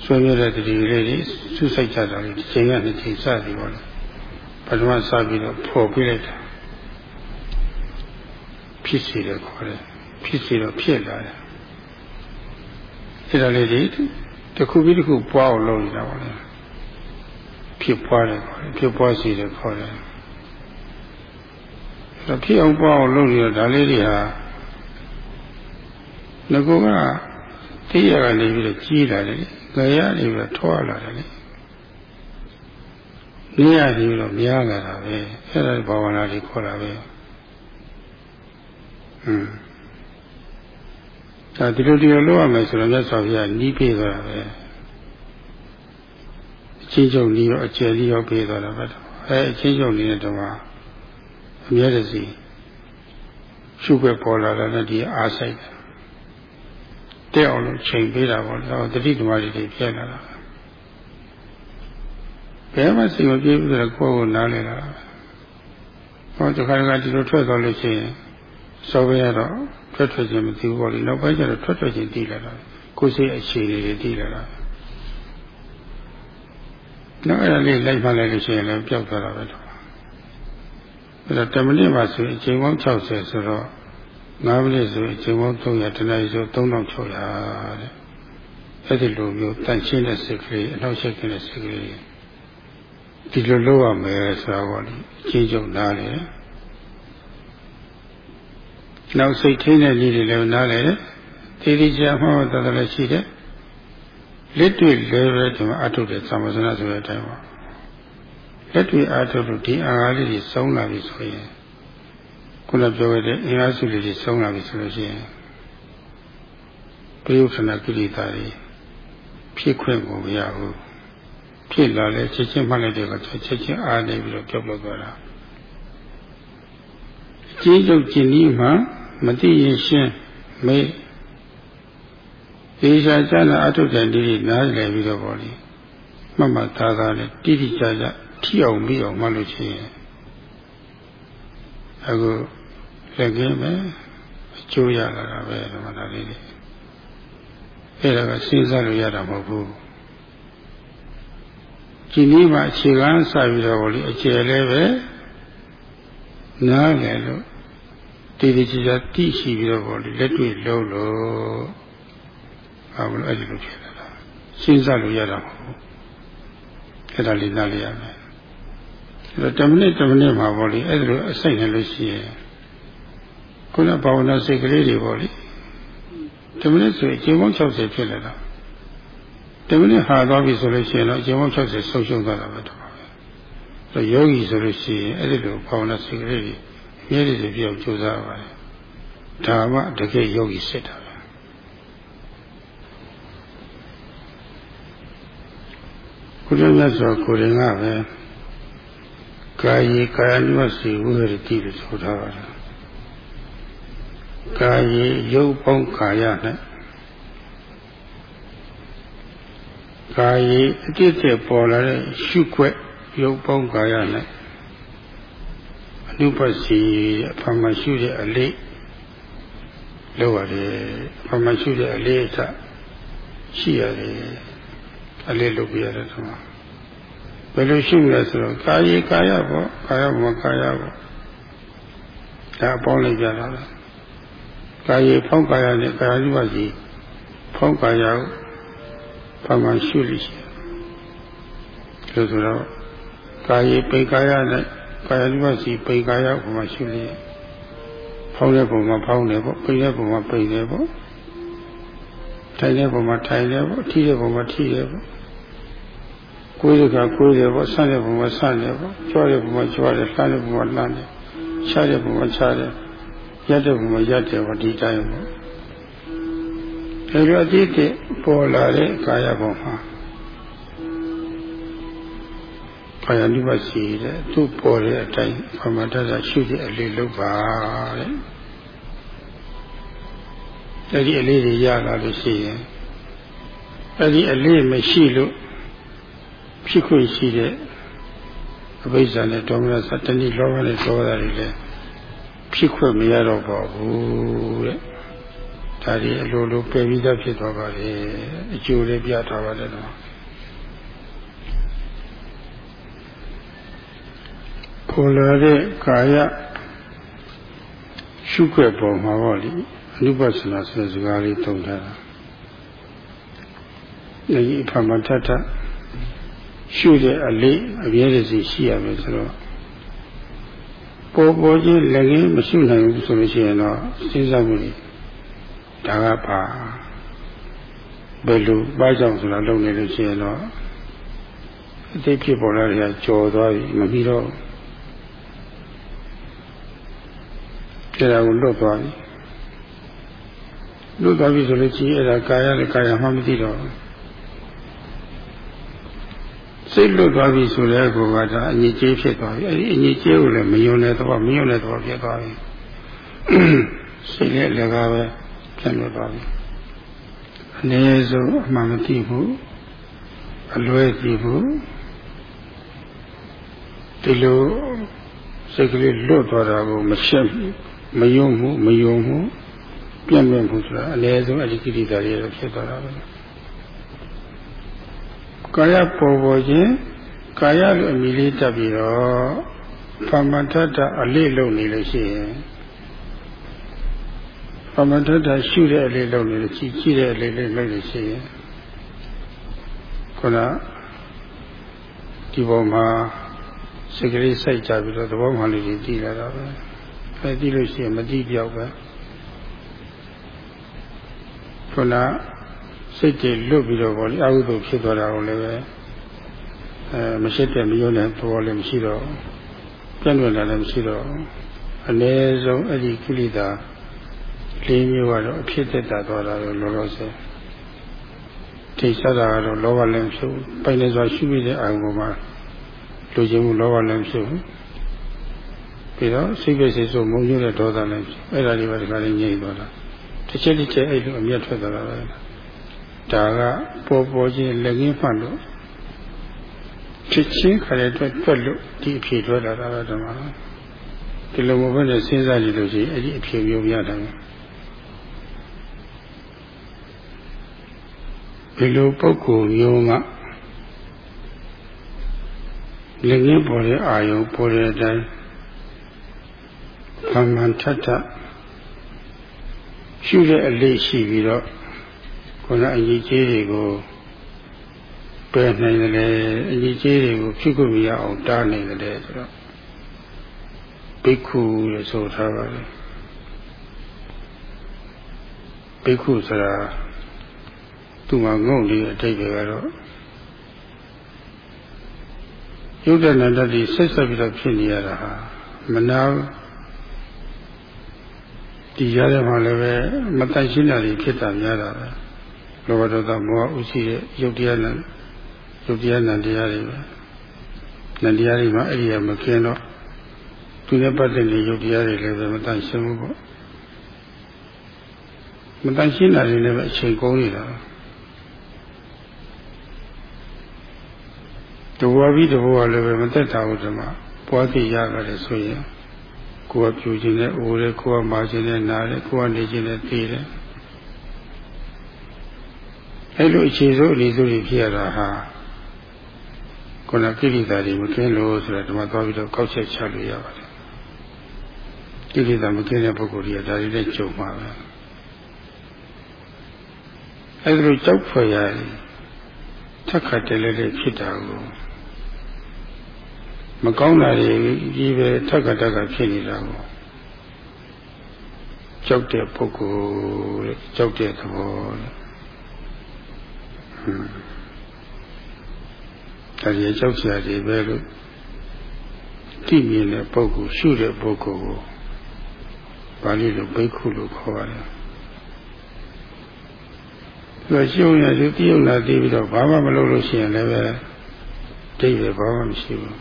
ဆွေးနွေးတဲ့တတိလေးတွေစုစိုက်ကြတာလေးဒီချိန်ကနှစ်ချိန်စသည်ပေါ့လေပထမစပြီးတော့ဖော်ပြလိုက်တာဖြစ်စီတယ်ခေါ်တယ်ဖြစ်စီတော့ဖြစ်လာတယ်အဲ့ဒါလေးတွေတစ်ခုပြီးတစ်ခုပွားအောင်လုပ်နေတာပေါ့လေဖြစ်ပွားတယ်ခေါ်တယ်ဖြစ်ပွားစီတယ်ခေါ်တယ်အဲ့ဖြစ်အောင်ပွားအောင်လုပ်နေတာဒါလေးတွေဟာငကောက တိရကနေပြီးတော့ကြီးလာတယ်ငရနေပြီးတော့ထွားလာတယ်လေနေရပြီးတော့များလာတာပဲအဲ့ဒါဘာဝနာတွေခေါ်တာပဲဟွန်းဒါဒီလိုဒီလိုလုပ်ရမယ်ဆိုတော့မြတ်စွာဘုရားနီးပြေးသွားတာပဲအချင်းချုပ်နီးရောအကျယ်ကြီးရောပြေးသွားတာပဲအဲအချင်းချုပ်နေတဲ့တော့အမြဲတစေရှုခွက်ပေါ်လာတဲ့ဒီအားဆိုင်တယ် တဲ့အောင်လို့ချိန်ပေးတာပေါ့တော့တတိဓမ္မတွေပြည့်လာတာဘယ်မှစိတ်မပြေဘူးဆိုတော့ကိုယ့်ကိုနားလည်လာတာဟောတခါတခါဒီလိုထွက်သွားလို့ရှိရင်စောပဲရတော့ထွက်ထွက်ခြင်းမသိဘူးပေါ့လေနောက်ပိုင်းကျတော့ထွက်ထွက်ခြင်းတည်လာတာကိုယ်စိတ်အခြေအနေတွေတည်လာတာနောက်အဲ့ဒါလေးလိုက်မှလိုက်လို့ရှိရင်လည်းပျောက်သွားတာပဲတော့အဲ့တော့10မိနစ်မှဆိုရင်အချိန်ပေါင်း60ဆိုတော့ 9မိနစ်ဆိုရင်အချိန်ပေါင်း300တနည်းဆို3600တဲ့အဲ့ဒီလိုမျိုးတန်ရှင်းတဲ့စိတ်ကလေးအနောက်ရှက်ကလေးစိတ်ကလေးဒီလိုလုပ်ရမယ်ဆိုတာပေါ့လေအချင်းချုပ်နားလေနောက်စိတ်ထင်းတဲ့လေးတွေလည်းနားလေတည်တည်ချာမှတ်တတ်တယ်ရှိတယ်လက်တွေ့လဲပဲဒီမှာအထုတ်တဲ့သမစနာဆိုတဲ့အတိုင်းပါလက်တွေ့အထုတ်လို့ဒီအာဟာလေးတွေစုံလာပြီဆိုရင် ခုနပြောခဲ့တဲ့အင်အားစုလေးတွေစုံလာပြီဆိုလို့ရှိရင်ပြယုထနာကိရိတာတွေဖြစ်ခွင့်ကိုမရဘူးဖြစ်လာလဲချက်ချင်းမှတ်လိုက်တဲ့အခါချက်ချင်းအားနေပြီးတော့ကြောက်လို့သွားတာအကြီးကျုပ်ကျင်ဒီမှာမသိရင်ရှင်းမေးဒေရှာကျလာအထုတဲ့ဒီနားလည်ပြီးတော့ပေါ့လေမှတ်မှတ်သားသားနဲ့တိတိကျကျထီအောင်ပြီးအောင်မှတ်လို့ရှိရင်အခု လက်ကင်းပဲအကျိုးရလာတာပဲဓမ္မတာလေးတွေအဲ့ဒါကစဉ်းစားလို့ရတာမဟုတ်ဘူးဒီနည်းမှာအခြေခံစပြီးတော့လေအကျယ်လည်းပဲနားလည်လို့တည်တည်ချာချာသိရှိပြီးတော့ပေါ့လေလက်တွေ့လုံးလို့ဘာလို့အဲ့ဒီလိုဖြစ်လာတာစဉ်းစားလို့ရတာမဟုတ်ဘူးအဲ့ဒါလေးနားလည်ရမယ်အဲ့တော့10မိနစ်10မိနစ်မှာပေါ့လေအဲ့ဒါလိုအစိတ်နဲ့လို့ရှိရင် ခုနဘာဝနာစိတ်ကလေးတွေပေါ့လေ10မိနစ်ဆိုရင်အချိန်ပေါင်း60ဖြစ်လာတာ10မိနစ်ဟာသွားပြီဆိုလို့ရှိရင်တော့အချိန်ပေါင်း60ဆုံးရှုံးသွားတာပဲတော့ဆိုယောဂီဆိုလို့ရှိရင်အဲ့ဒီလိုဘာဝနာစိတ်ကလေးတွေအမြဲတည်းပြောင်းကြိုးစားပါတယ်ဒါမှတကယ်ယောဂီစစ်တာပဲကုသမြတ်စွာကိုရင်ကပဲကာယီကာယ ानु စီဝိရတိလို့ဆိုထားပါတယ် ကာယီရုပ်ပေါင်းကာယနဲ့ကာယီအတိတ်တဲ့ပေါ်လာတဲ့ရှုခွက်ရုပ်ပေါင်းကာယနဲ့အနုပစီအဖမှရှုတဲ့အလေးလောက်ရတယ်အဖမှရှုတဲ့အလေးအစရှိရတယ်အလေးလုပ်ပြရတယ်ဆိုတော့ဘယ်လိုရှုလဲဆိုတော့ကာယကာယပေါ့ကာယမကာယပေါ့ဒါပေါင်းလိုက်ကြတာလား ကာယဖောင်းကာယနဲ့ကာယဥပစီဖောင်းကာယကိုဘာမှရှုလို့ရှိတယ်ဆိုတော့ကာယပိကာယနဲ့ကာယဥပစီပိကာယဘာမှရှုလို့ဖောင်းတဲ့ပုံမှာဖောင်းတယ်ပေါ့ပိတဲ့ပုံမှာပိတယ်ပေါ့ထိုင်တဲ့ပုံမှာထိုင်တယ်ပေါ့ထိတဲ့ပုံမှာထိတယ်ပေါ့ကိုယ်စကကိုယ်တယ်ပေါ့ဆန့်တဲ့ဘုံမှာဆန့်တယ်ပေါ့ကြွားတဲ့ဘုံမှာကြွားတယ်လှမ်းတဲ့ဘုံမှာလှမ်းတယ်ချတဲ့ဘုံမှာချတယ် ရက်တဲ့ဘုံမှာရက်တယ်ပေါ့ဒီတိုင်းပေါ့အဲလိုအတိတ်ပေါ်လာတဲ့ကာယဘုံမှာကာယ ानु ပါစီတဲ့သူ့ပေါ်တဲ့အတိုင်းပမတ္တသာရှုတဲ့အလေးလုပ်ပါတဲ့အဲဒီအလေးတွေရလာလို့ရှိရင်အဲဒီအလေးမရှိလို့ဖြစ်ခွင့်ရှိတဲ့အဘိဇာနဲ့ဒေါမနသတ္တဏိလောဘနဲ့ဒေါသတွေလည်း ဖြစ်ခွင့်မရတော့ပါဘူးတဲ့ဒါတွေအလိုလိုပယ်ပြီးသားဖြစ်သွားပါလေအကျိုးလေးပြထားပါတယ်တော့ပေါ်လာတဲ့ကာယရှုခွက်ပေါ်မှာပေါ့လေအနုပသနာဆိုတဲ့စကားလေးသုံးထားတာအဲဒီအဖမထထရှုတဲ့အလေးအမြဲတစေရှိရမယ်ဆိုတော့ ပေါ်ပေါ်ချင်းလည်းငင်းမရှိနိုင်ဘူးဆိုလို့ရှိရင်တော့စဉ်းစားမှုတွေဒါကပါဘယ်လိုပါကြောင့်ဆိုတာလုပ်နေလို့ရှိရင်တော့အသိဖြစ်ပေါ်လာတဲ့ကြော်သွားပြီမပြီးတော့ကျေတာကိုလွတ်သွားပြီလွတ်သွားပြီဆိုလို့ရှိရင်အဲ့ဒါကာယနဲ့ကာယမှမသိတော့ဘူး စိတ်လွတ်သွားပြီဆိုတဲ့ကောကဒါအညစ်အကြေးဖြစ်သွားပြီအဲ့ဒီအညစ်အကြေးကိုလည်းမယုံတဲ့သဘောမယုံတဲ့သဘောဖြစ်သွားပြီစိတ်လည်းလည်းကားပဲပြန်လွတ်သွားပြီအနည်းဆုံးအမှန်မသိဘူးအလွဲသိဘူးဒီလိုစိတ်ကလေးလွတ်သွားတာကိုမချက်မယုံမှုမယုံမှုပြန့်ပြန့်မှုဆိုတာအနည်းဆုံးအဓိကိရိတာတွေဖြစ်သွားတာပဲ ကာယပေါ်ပေါ်ခြင်းကာယလိုအမိလေးတက်ပြီးတော့ဖမထတအလေးလုံနေလို့ရှိရင်ဖမထတရှုတဲ့အလေးလုံနေလို့ကြည့်ကြည့်တဲ့အလေးလေးလုံလို့ရှိရင်ခုနဒီပေါ်မှာစိတ်ကလေးစိုက်ကြပြီးတော့သဘောမှလေးကြီးတည်လာတာပဲအဲတည်လို့ရှိရင်မတည်ပြောက်ပဲခုန စိတ်တွေလွတ်ပြီးတော့ဗောလေအဟုသို့ဖြစ်သွားတာကိုလည်းပဲအဲမရှိတဲ့မယုံတဲ့သဘောလည်းမရှိတော့ပြန့်လွင့်လာလည်းမရှိတော့အ ਨੇ ဆုံးအဲ့ဒီကိလေသာလေးမျိုးကတော့အဖြစ်သက်သာသွားတာလို့လောလောဆယ်ထိတ်ဆက်တာကတော့လောဘလည်းဖြစ်ပိုင်နေစွာရှိပြီးတဲ့အာရုံမှာလူချင်းမှုလောဘလည်းဖြစ်ပြီးတော့စိတ်ပဲစိတ်ဆိုမုန်းရတဲ့ဒေါသလည်းဖြစ်အဲ့ဒါတွေပဲဒီကနေ့ငြိမ့်သွားတာတစ်ချက်တစ်ချက်အဲ့လိုအမျက်ထွက်သွားတာပဲ ဒါကပေါ်ပေါ်ချင်းလက်ရင်းမှတ်လို့ဖြစ်ချင်းခါတဲ့အတွက်တွက်လို့ဒီအဖြေထွက်လာတာတော့ဓမ္မဒီလိုမဟုတ်နဲ့စဉ်းစားကြည့်လို့ရှိရင်အဲ့ဒီအဖြေမျိုးရတာဒီလိုပုဂ္ဂိုလ်မျိုးကလက်ရင်းပေါ်တဲ့အာယုံပေါ်တဲ့အတိုင်းဖမှန်ထထရှုတဲ့အလေးရှိပြီးတော့ ခုနအကြီးကြီးတွေကိုပယ်နိုင်တယ်အကြီးကြီးတွေကိုဖြစ်ခွင့်မရအောင်တားနိုင်တယ်ဆိုတော့ဘိက္ခုလို့ဆိုထားပါတယ်ဘိက္ခုဆိုတာသူ့မှာငုံနေတဲ့အတိတ်တွေကတော့ယုဒ္ဓနန္တတိဆက်ဆက်ပြီးတော့ဖြစ်နေရတာဟာမနာဒီရတဲ့မှာလည်းပဲမတန်ရှင်းတာတွေဖြစ်တာများတာပဲ လောဘဒေါသမောဟဥရှိတဲ့ယုတ်တရားနဲ့ယုတ်တရားနဲ့တရားတွေပဲနန္တရားတွေမှာအဲ့ဒီကမကင်းတော့သူနဲ့ပတ်သက်တဲ့ယုတ်တရားတွေလည်းပဲမတန်ရှင်းဘူးပေါ့မတန်ရှင်းတာတွေလည်းပဲအချိန်ကုန်နေတာတဝါပြီးတဝါလည်းပဲမသက်တာဘူးဒီမှာပွားသိရကြတယ်ဆိုရင်ကိုယ်ကပြူခြင်းနဲ့အိုးတယ်ကိုယ်ကမာခြင်းနဲ့နားတယ်ကိုယ်ကနေခြင်းနဲ့သိတယ် အဲ့လိုအခြေစိုးအနေစိုးတွေဖြစ်ရတာဟာခုနကိလေသာတွေမကင်းလို့ဆိုတော့ဒီမှာသွားပြီးတော့ကောက်ချက်ချလို့ရပါတယ်ကိလေသာမကင်းတဲ့ပုဂ္ဂိုလ်တွေကဒါတွေနဲ့ကြုံမှာပဲအဲ့ဒါလိုကြောက်ဖွယ်ရတယ်ထက်ခတ်တယ်လည်းဖြစ်တာကိုမကောင်းတာတွေကြီးပဲထက်ခတ်တက်ကဖြစ်နေတာကိုကြောက်တဲ့ပုဂ္ဂိုလ်ကြောက်တဲ့သဘောတဲ့ ဒါကြီးကြောက်စရာတွေပဲလို့တိမြင်တဲ့ပုဂ္ဂိုလ်ရှုတဲ့ပုဂ္ဂိုလ်ကိုပါဠိလိုဘိက္ခုလို့ခေါ်ပါတယ်သူရှုံရသူတိယုံလာသိပြီးတော့ဘာမှမလုပ်လို့ရှိရင်လည်းပဲတိတ်ပဲဘာမှမရှိဘူး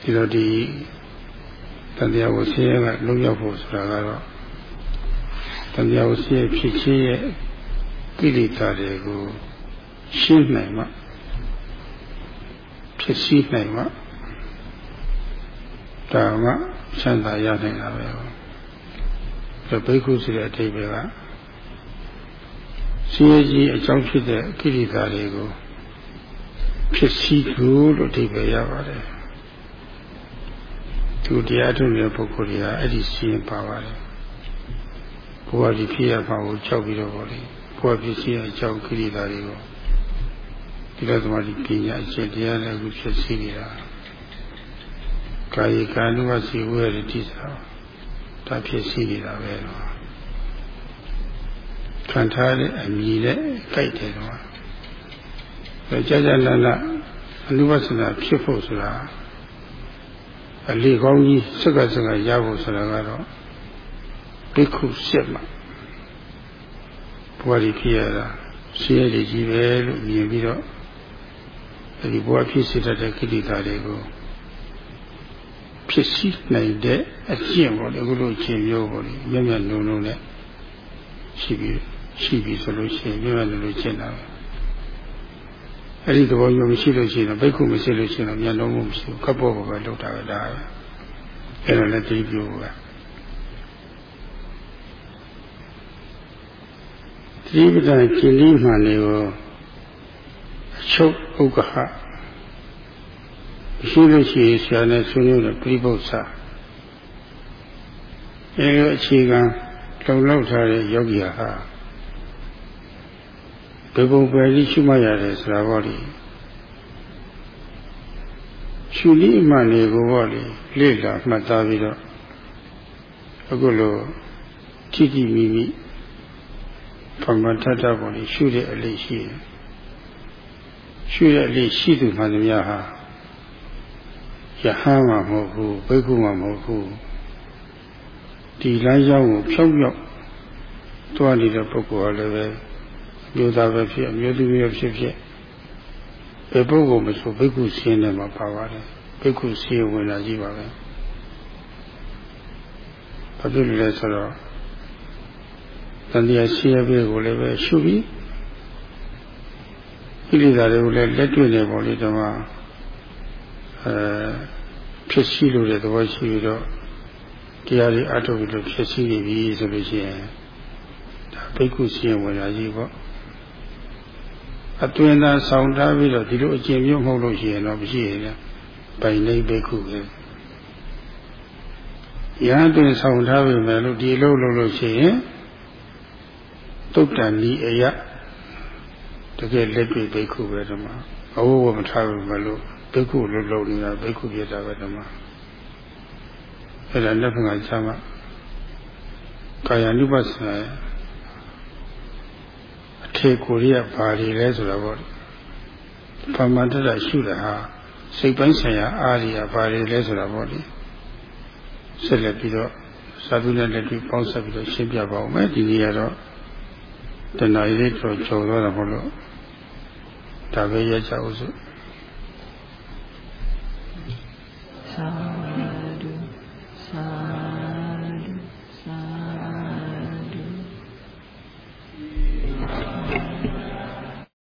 ဒီတော့ဒီတန်တရားကိုဆင်းရဲကလုံးရောက်ဖို့ဆိုတာကတော့ တန်တရားကိုဆင်းရဲဖြစ်ခြင်းရဲ့ကိလေသာတွေကိုရှင်းနိုင်မှဖြစ်စီနိုင်မှဒါမှချမ်းသာရနိုင်တာပဲဒါဘိက္ခုဆိုတဲ့အတိပ္ပယ်ကဆင်းရဲကြီးအကြောင်းဖြစ်တဲ့ကိလေသာတွေကိုဖြစ်စီလို့လို့အတိပ္ပယ်ရပါတယ်သူတရားထုတ်နေတဲ့ပုဂ္ဂိုလ်တွေကအဲ့ဒီစီရင်ပါပါတယ် ဘုရားကြီးဖြစ်ရပါကိုကြောက်ပြီးတော့ဗောလေဘုရားဖြစ်စီအကြောင်းကိလေသာတွေကိုဒီလိုသမာဓိပညာအရှင်တရားလည်းအခုဖြစ်စီနေတာကာယကံနုဝစီဝေရတိသာဒါဖြစ်စီနေတာပဲတော့ခံထားတဲ့အမြည်နဲ့ကြိုက်တယ်တော့အဲကြာကြာလလအနုဝဆနာဖြစ်ဖို့ဆိုတာအလေကောင်းကြီးစက္ကစက္ကရဖို့ဆိုတာကတော့ ဘိက္ခုရှစ်မှာဘဝကြီးဖြစ်ရတာဆင်းရဲကြီးပဲလို့မြင်ပြီးတော့အဲဒီဘဝဖြစ်စေတတ်တဲ့ကိလေသာတွေကိုဖြစ်စီနိုင်တဲ့အကျင့်ပေါ့လေအခုလိုအကျင့်မျိုးပေါ့လေမျက်မျက်နှုံနှုံနဲ့ရှိပြီးရှိပြီဆိုလို့ရှိရင်မျက်မျက်နှုံနှုံကျင့်တာပဲအဲ့ဒီသဘောမျိုးမရှိလို့ရှိရင်ဘိက္ခုမရှိလို့ရှိရင်မျက်လုံးမှုမရှိဘူးခပ်ပေါ်ပေါ်ပဲလောက်တာပဲဒါပဲအဲ့ဒါလည်းတိပြိုးပဲ တိပဒကျင်လေးမှန်လေးကိုအချုပ်ဥက္ကဟရှိလို့ရှိရင်ဆရာနဲ့ဆွေးနွေးတဲ့ပြိပု္ပ္ပစာအဲလိုအခြေခံလုံလောက်ထားတဲ့ယောဂီဟာဘယ်ပုံပဲလိရှိမှရတယ်ဆိုတာပေါ့လေရှုလိမှန်လေးကိုပေါ့လေလေ့လာမှတ်သားပြီးတော့အခုလိုထိတိမိမိ ပမထထပေါ့လေရှုတဲ့အလေးရှိတယ်ရှုတဲ့အလေးရှိသူမှန်သမျှဟာယဟန်မှာမဟုတ်ဘူးဘိက္ခုမှာမဟုတ်ဘူးဒီလမ်းကြောင်းကိုဖြောက်ဖြောက်တွားနေတဲ့ပုဂ္ဂိုလ်ကလည်းပဲမျိုးသားပဲဖြစ်အမျိုးသမီးပဲဖြစ်ဖြစ်ဘယ်ပုဂ္ဂိုလ်မဆိုဘိက္ခုဆင်းနေမှာပါပါတယ်ဘိက္ခုဆင်းဝင်လာကြည့်ပါပဲဘာဖြစ်လို့လဲဆိုတော့ တန်တရားရှိရပဲကိုလည်းပဲရှုပြီးကိလေသာတွေကိုလည်းလက်တွေ့နေပုံလေးတော့အဲဖြစ်ရှိလို့တဲ့သဘောရှိပြီးတော့တရားတွေအထုတ်ပြီးတော့ဖြစ်ရှိနေပြီဆိုလို့ရှိရင်ဒါဘိက္ခုစီရင်ဝင်လာကြီးပေါ့အတွင်သာဆောင်ထားပြီးတော့ဒီလိုအကျင့်မျိုးမဟုတ်လို့ရှိရင်တော့မရှိရင်လည်းပိုင်နေဘိက္ခုပဲရဟန်းတွင်ဆောင်ထားပြီမယ်လို့ဒီလိုလုပ်လို့ရှိရင် တုတ်တန်ဤအယတကယ်လက်တွေ့ဘိက္ခုပဲဓမ္မအဝဝမထားဘူးမလို့ဘိက္ခုလို့လုပ်နေတာဘိက္ခုပြတာပဲဓမ္မအဲ့ဒါလက်ဖက်ကချမ်းမကာယ ानु ပသနာအထေကိုရီးယားဘာတွေလဲဆိုတာပေါ့ပမန္တရရှုတာဟာစိတ်ပိုင်းဆိုင်ရာအားရီးယားဘာတွေလဲဆိုတာပေါ့လေဆက်လက်ပြီးတော့သာဓုနဲ့လက်တွေ့ပေါင်းဆက်ပြီးတော့ရှင်းပြပါဦးမယ်ဒီနေ့ကတော့ တဏှာကြီးတော်ကျော်သွားတာမဟုတ်လို့ဒါပဲရကြအောင်စုဆော